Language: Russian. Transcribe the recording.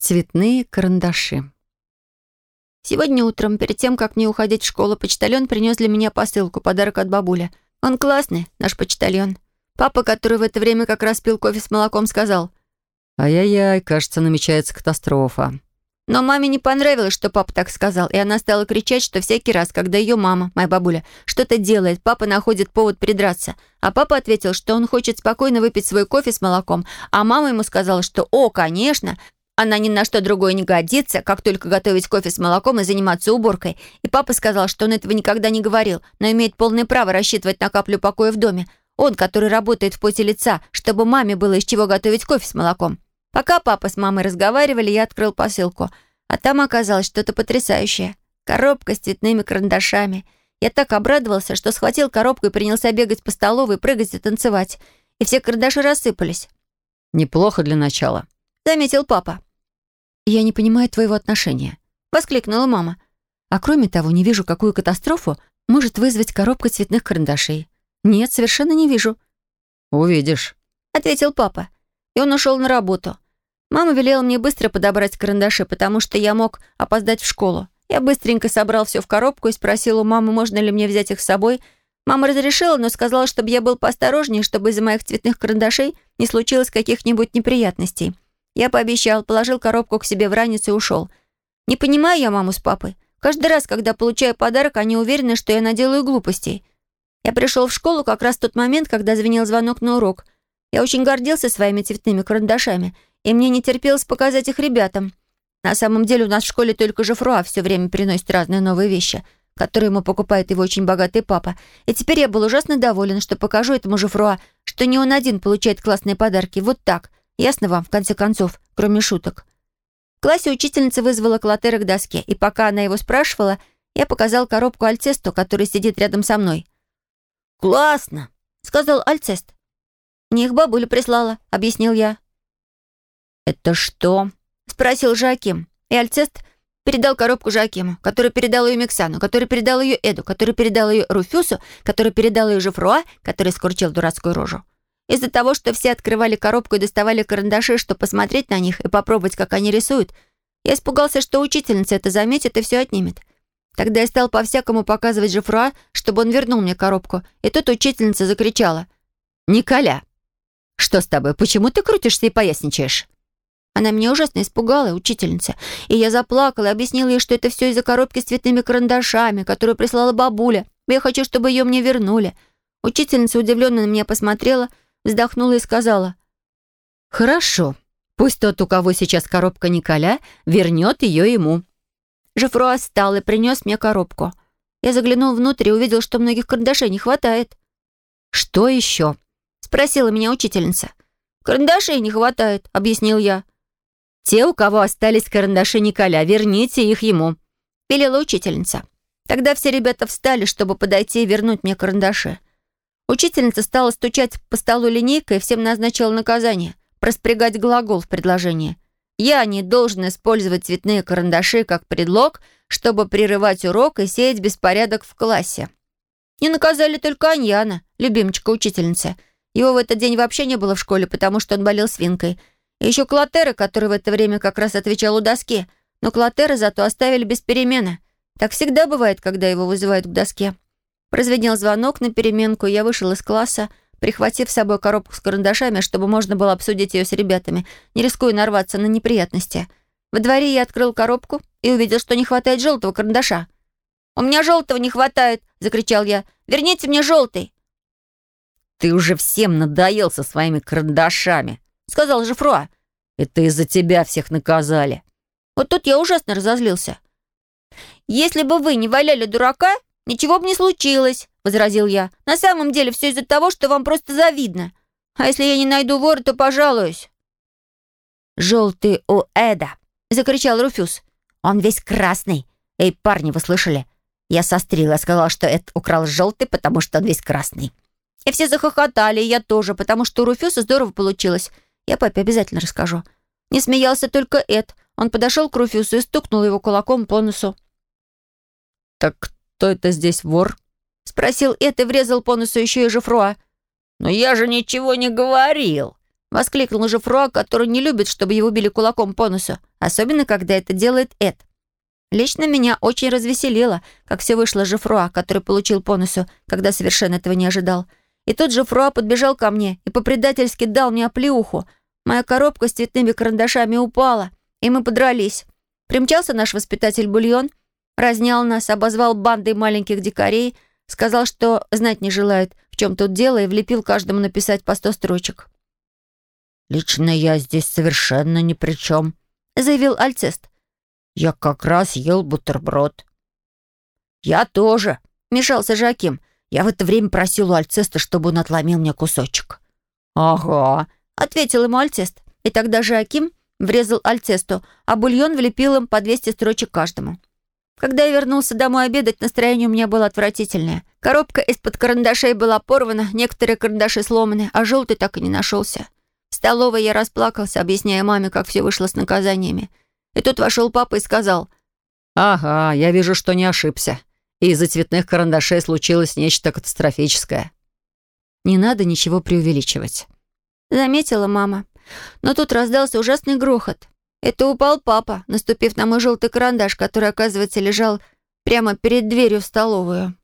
Цветные карандаши. Сегодня утром, перед тем, как мне уходить в школу, почтальон принес для меня посылку, подарок от бабули. Он классный, наш почтальон. Папа, который в это время как раз пил кофе с молоком, сказал, «Ай-яй-яй, кажется, намечается катастрофа». Но маме не понравилось, что папа так сказал, и она стала кричать, что всякий раз, когда ее мама, моя бабуля, что-то делает, папа находит повод придраться. А папа ответил, что он хочет спокойно выпить свой кофе с молоком, а мама ему сказала, что «О, конечно!» Она ни на что другое не годится, как только готовить кофе с молоком и заниматься уборкой. И папа сказал, что он этого никогда не говорил, но имеет полное право рассчитывать на каплю покоя в доме. Он, который работает в поте лица, чтобы маме было из чего готовить кофе с молоком. Пока папа с мамой разговаривали, я открыл посылку. А там оказалось что-то потрясающее. Коробка с цветными карандашами. Я так обрадовался, что схватил коробку и принялся бегать по столовой, прыгать и танцевать. И все карандаши рассыпались. «Неплохо для начала», — заметил папа. «Я не понимаю твоего отношения», — воскликнула мама. «А кроме того, не вижу, какую катастрофу может вызвать коробка цветных карандашей. Нет, совершенно не вижу». «Увидишь», — ответил папа и он ушел на работу. Мама велела мне быстро подобрать карандаши, потому что я мог опоздать в школу. Я быстренько собрал все в коробку и спросил у мамы, можно ли мне взять их с собой. Мама разрешила, но сказала, чтобы я был поосторожнее, чтобы из-за моих цветных карандашей не случилось каких-нибудь неприятностей. Я пообещал, положил коробку к себе в ранец и ушел. Не понимаю я маму с папой. Каждый раз, когда получаю подарок, они уверены, что я наделаю глупостей. Я пришел в школу как раз в тот момент, когда звенел звонок на урок — я очень гордился своими цветными карандашами, и мне не терпелось показать их ребятам. На самом деле у нас в школе только Жифруа все время приносит разные новые вещи, которые ему покупает его очень богатый папа. И теперь я был ужасно доволен, что покажу этому Жифруа, что не он один получает классные подарки. Вот так. Ясно вам, в конце концов, кроме шуток. В классе учительница вызвала Клотера к доске, и пока она его спрашивала, я показал коробку Альцесту, который сидит рядом со мной. «Классно!» — сказал Альцест. «Не их бабуля прислала», — объяснил я. «Это что?» — спросил Жаким. И Альцест передал коробку Жакиму, который передал ее Миксану, который передал ее Эду, который передал ее Руфюсу, который передал ее Жифруа, который скорчил дурацкую рожу. Из-за того, что все открывали коробку и доставали карандаши, чтобы посмотреть на них и попробовать, как они рисуют, я испугался, что учительница это заметит и все отнимет. Тогда я стал по-всякому показывать Жифруа, чтобы он вернул мне коробку, и тут учительница закричала. «Николя, «Что с тобой? Почему ты крутишься и поясничаешь?» Она меня ужасно испугала, учительница. И я заплакала и объяснила ей, что это все из-за коробки с цветными карандашами, которую прислала бабуля. Я хочу, чтобы ее мне вернули. Учительница удивленно на меня посмотрела, вздохнула и сказала. «Хорошо. Пусть тот, у кого сейчас коробка Николя, вернет ее ему». Жифруа встал и принес мне коробку. Я заглянул внутрь и увидел, что многих карандашей не хватает. «Что еще?» спросила меня учительница. «Карандашей не хватает», — объяснил я. «Те, у кого остались карандаши Николя, верните их ему», — велела учительница. Тогда все ребята встали, чтобы подойти и вернуть мне карандаши. Учительница стала стучать по столу линейкой и всем назначила наказание — проспрягать глагол в предложении. Я не должен использовать цветные карандаши как предлог, чтобы прерывать урок и сеять беспорядок в классе. Не наказали только Аньяна, любимчика учительницы — его в этот день вообще не было в школе, потому что он болел свинкой. И еще Клотера, который в это время как раз отвечал у доски. Но Клотера зато оставили без перемены. Так всегда бывает, когда его вызывают к доске. Прозвенел звонок на переменку, и я вышел из класса, прихватив с собой коробку с карандашами, чтобы можно было обсудить ее с ребятами, не рискуя нарваться на неприятности. Во дворе я открыл коробку и увидел, что не хватает желтого карандаша. «У меня желтого не хватает!» — закричал я. «Верните мне желтый!» «Ты уже всем надоел со своими карандашами», — сказал Жифруа. «Это из-за тебя всех наказали». Вот тут я ужасно разозлился. «Если бы вы не валяли дурака, ничего бы не случилось», — возразил я. «На самом деле все из-за того, что вам просто завидно. А если я не найду вора, то пожалуюсь». «Желтый у Эда», — закричал Руфюз. «Он весь красный. Эй, парни, вы слышали? Я сострила, сказала, что Эд украл желтый, потому что он весь красный». И все захохотали, и я тоже, потому что у Руфюса здорово получилось. Я папе обязательно расскажу. Не смеялся только Эд. Он подошел к Руфюсу и стукнул его кулаком по носу. «Так кто это здесь вор?» Спросил Эд и врезал по носу еще и Жифруа. «Но я же ничего не говорил!» — воскликнул Жифруа, который не любит, чтобы его били кулаком по носу, особенно когда это делает Эд. Лично меня очень развеселило, как все вышло Жифруа, который получил по носу, когда совершенно этого не ожидал. И тут Жифруа подбежал ко мне и по-предательски дал мне оплеуху. Моя коробка с цветными карандашами упала, и мы подрались. Примчался наш воспитатель Бульон, разнял нас, обозвал бандой маленьких дикарей, сказал, что знать не желает, в чем тут дело, и влепил каждому написать по сто строчек. «Лично я здесь совершенно ни при чем», — заявил Альцест. «Я как раз ел бутерброд». «Я тоже», — мешался Жаким. «Я в это время просил у Альцеста, чтобы он отломил мне кусочек». «Ага», — ответил ему Альцест. И тогда Жаким врезал Альцесту, а бульон влепил им по 200 строчек каждому. Когда я вернулся домой обедать, настроение у меня было отвратительное. Коробка из-под карандашей была порвана, некоторые карандаши сломаны, а желтый так и не нашелся. В столовой я расплакался, объясняя маме, как все вышло с наказаниями. И тут вошел папа и сказал, «Ага, я вижу, что не ошибся. И из-за цветных карандашей случилось нечто катастрофическое». «Не надо ничего преувеличивать», — заметила мама. Но тут раздался ужасный грохот. Это упал папа, наступив на мой желтый карандаш, который, оказывается, лежал прямо перед дверью в столовую.